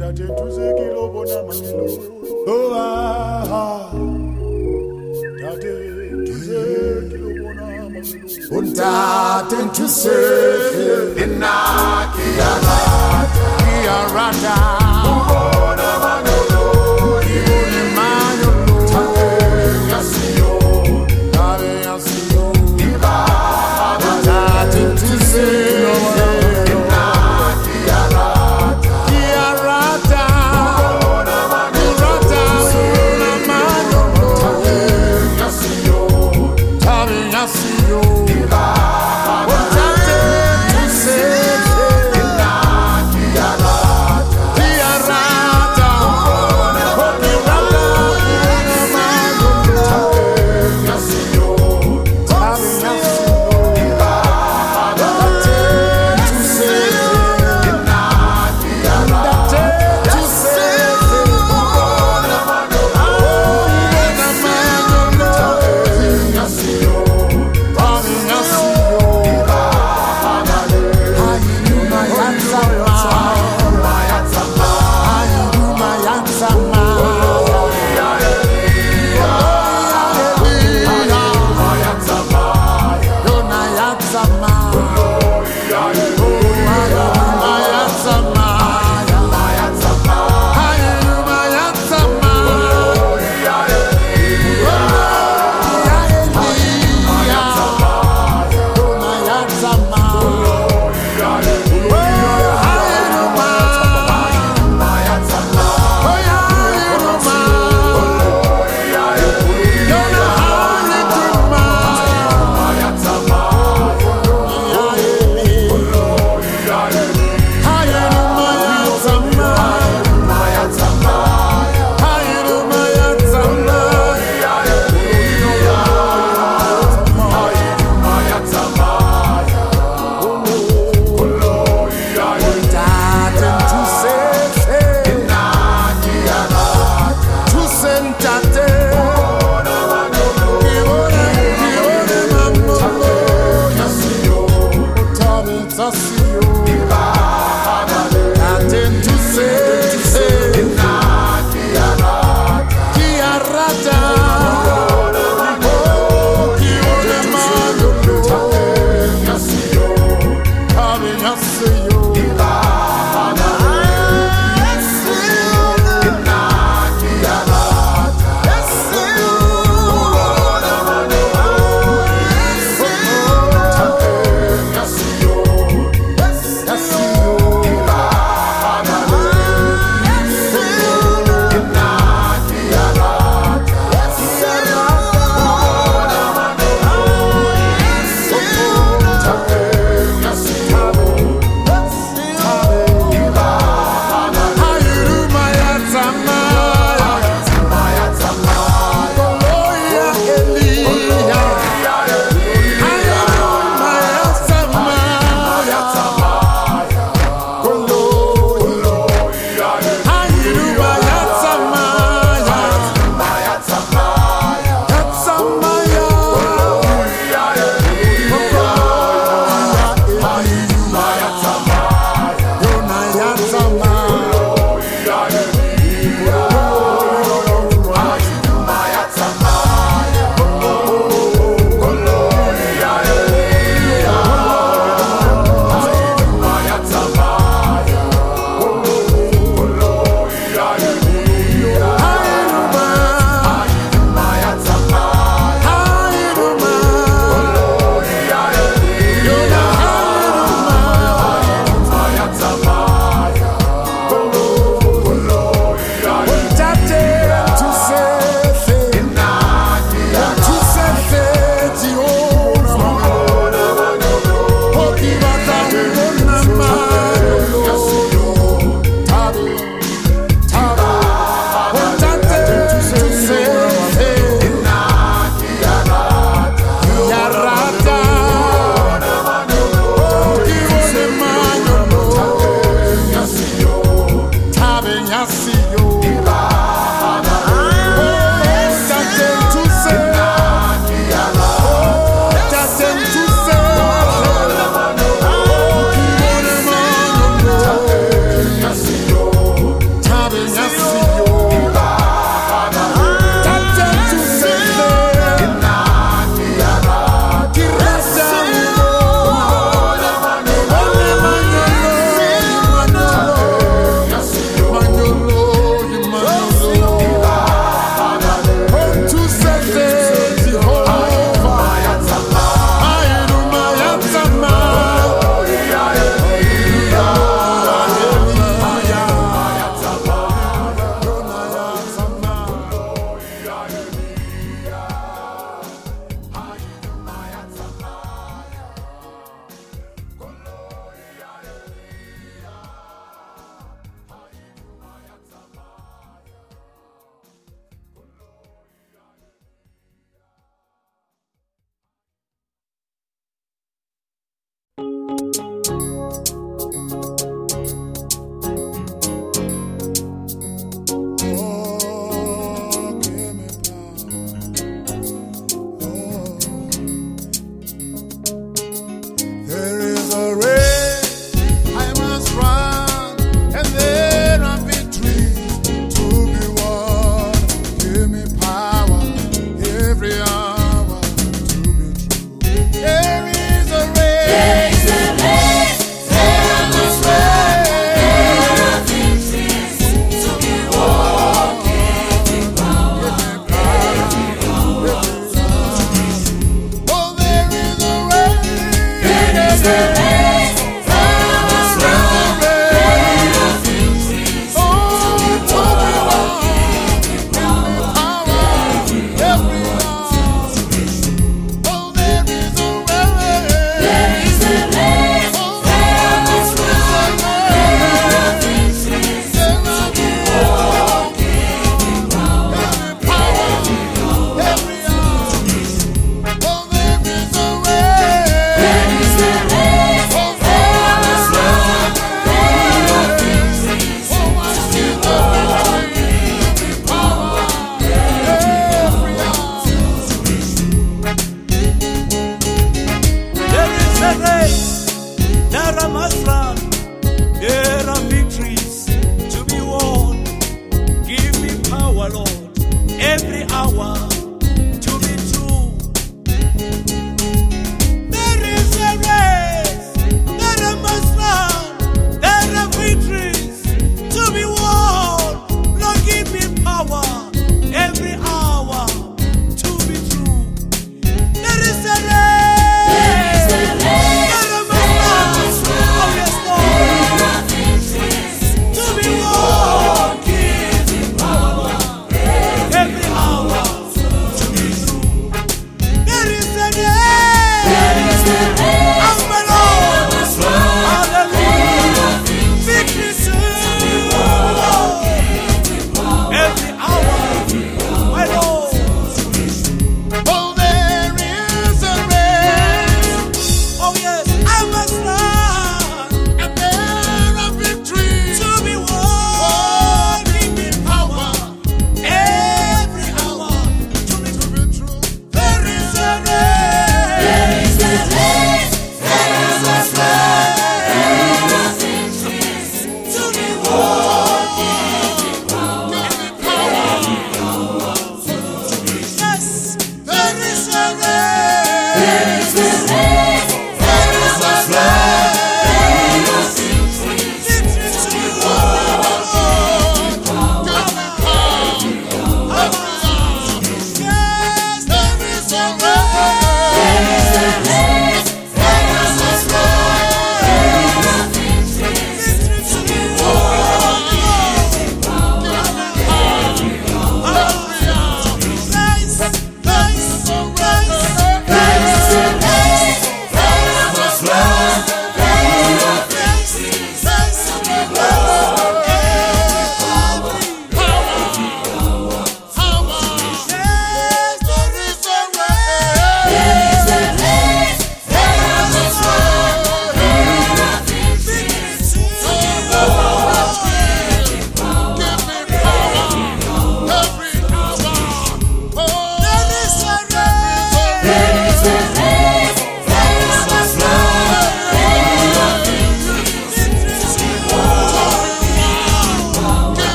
Itate tuzekile ubona manyelo Oh ah ah Tate tuzekile ubona manyelo Untate ntuseke inaki yarata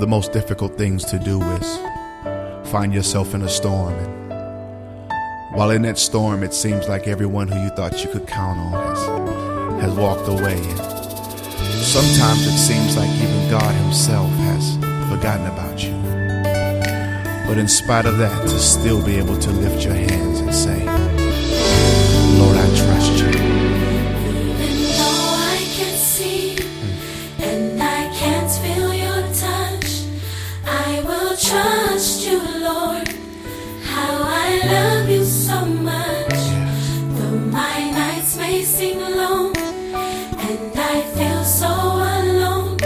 the most difficult things to do is find yourself in a storm. And while in that storm, it seems like everyone who you thought you could count on has, has walked away. And sometimes it seems like even God Himself has forgotten about you. But in spite of that, to still be able to lift your hands and say, love you so much. Though my nights may seem long and I feel so alone,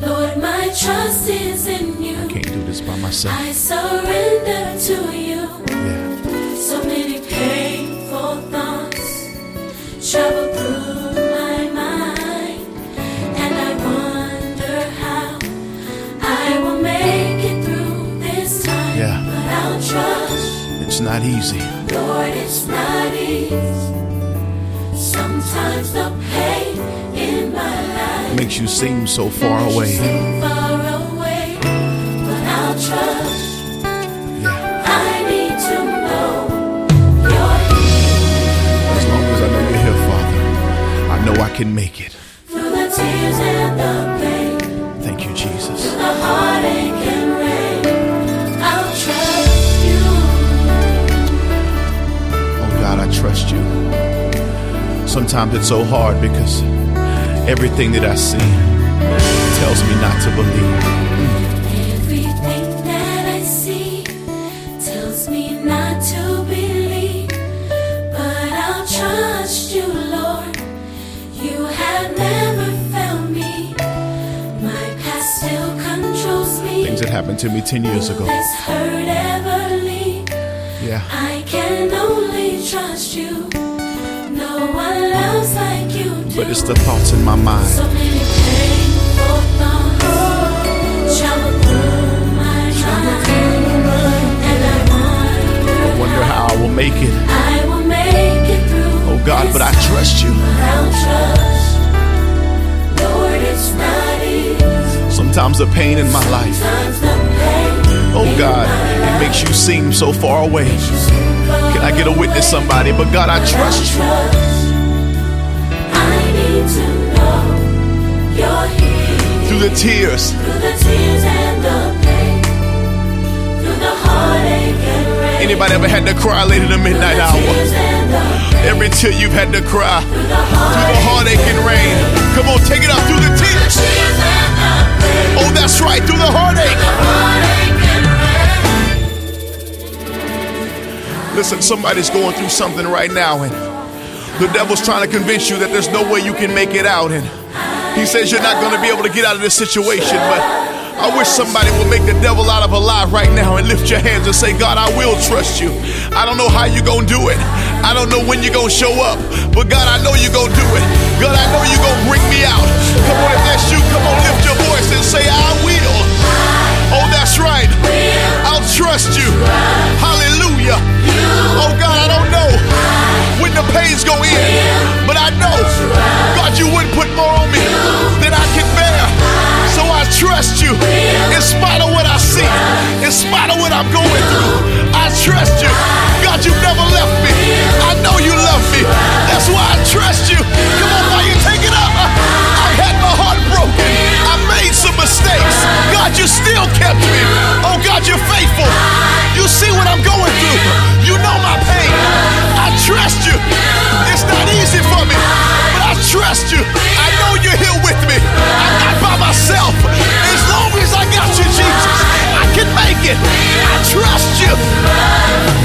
Lord, my trust is in you. I Can't do this by myself. I surrender to you. It's not easy. Lord, it's not easy. Sometimes the pain in my life makes you seem so far away. far away, but I'll trust. Yeah. I need to know As long as I know you're here, Father, I know I can make it. through the tears and the trust you. Sometimes it's so hard because everything that I see tells me not to believe. Everything that I see tells me not to believe, but I'll trust you, Lord. You have never failed me. My past still controls me. Things that happened to me 10 years ago. Hurt ever leave? Yeah. But it's the thoughts in my mind. So many painful thoughts travel through my mind, and I wonder, how I will make it. I will make it through. Oh God, but I trust you. time. I'll trust. Lord, it's not easy. Sometimes the pain in my life, Sometimes the pain oh God, it makes you seem so far away. makes you far Can I get a witness, somebody? But God, I trust you. Through the tears, Through the tears and the pain. Through the heartache and rain. anybody ever had to cry late in the midnight the hour? tears the. Every tear you've had to cry Through the through the heartache and rain. Come on, take it out through the tears. tears and the pain. Oh, that's right, through the heartache. Heartache and rain. Listen, somebody's going through something right now, and the devil's trying to convince you that there's no way you can make it out. And he says you're not going to be able to get out of this situation. But I wish somebody would make the devil out of a lie right now and lift your hands and say, God, I will trust you. I don't know how you're going to do it. I don't know when you're going to show up. But God, I know you're going to do it. God, I know you're going to bring me out. Come on, if that's you, come on, lift your voice and say, I will. Oh, that's right. I'll trust you. Hallelujah. Oh, God, I don't know when the pains go in, but trust you. God, you never left me. I know you love me. That's why I trust you. Come on, you take it up. I've had my heart broken. I made some mistakes. God, you still kept me. Oh, God, you're faithful. You see what I'm going through. You know my pain. I trust you. It's not easy for me, but I trust you. I know you're here with me. I'm not by myself. As long as I got you, Jesus, I can make it. I trust you. Yeah.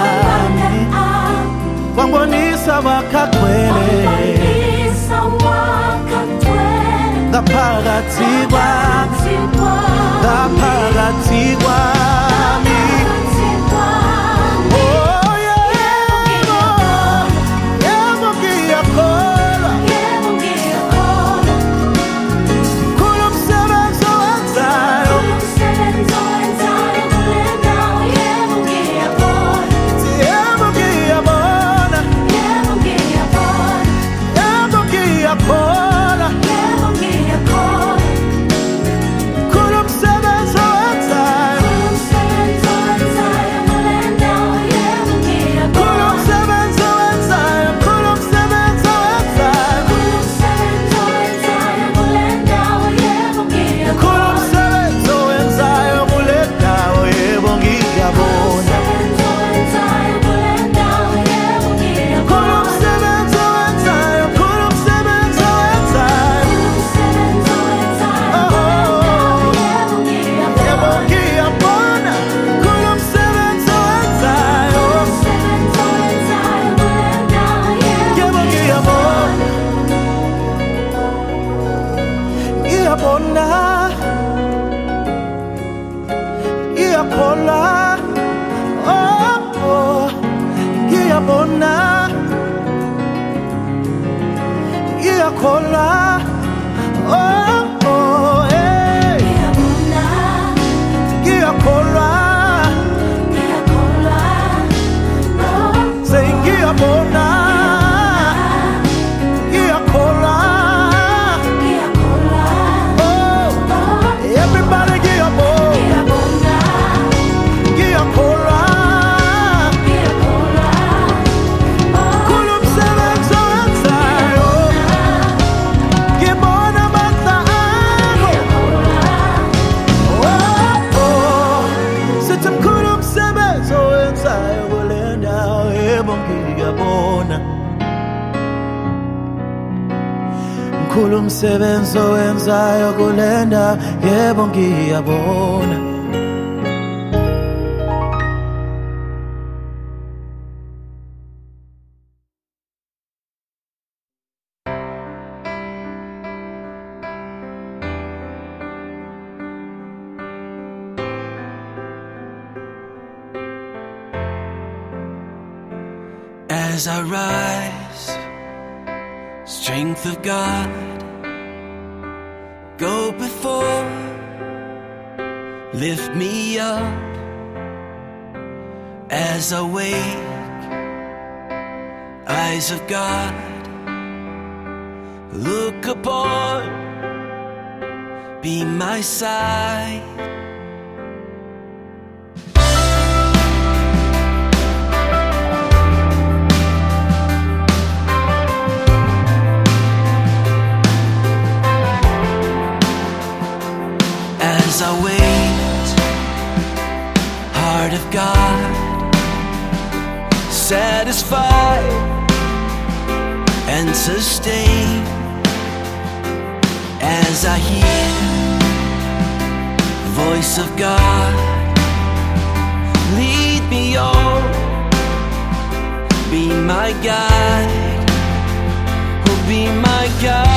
amani wangwanisa wakakwele ngaphakathi kwa ngaphakathi kwa owenzayo kule yebo ngiyabona. As I rise, strength of God before. Lift me up as I wake. Eyes of God, look upon, be my sight. satisfy and sustain as I hear the voice of God. Lead me on be my guide. Oh be my guide.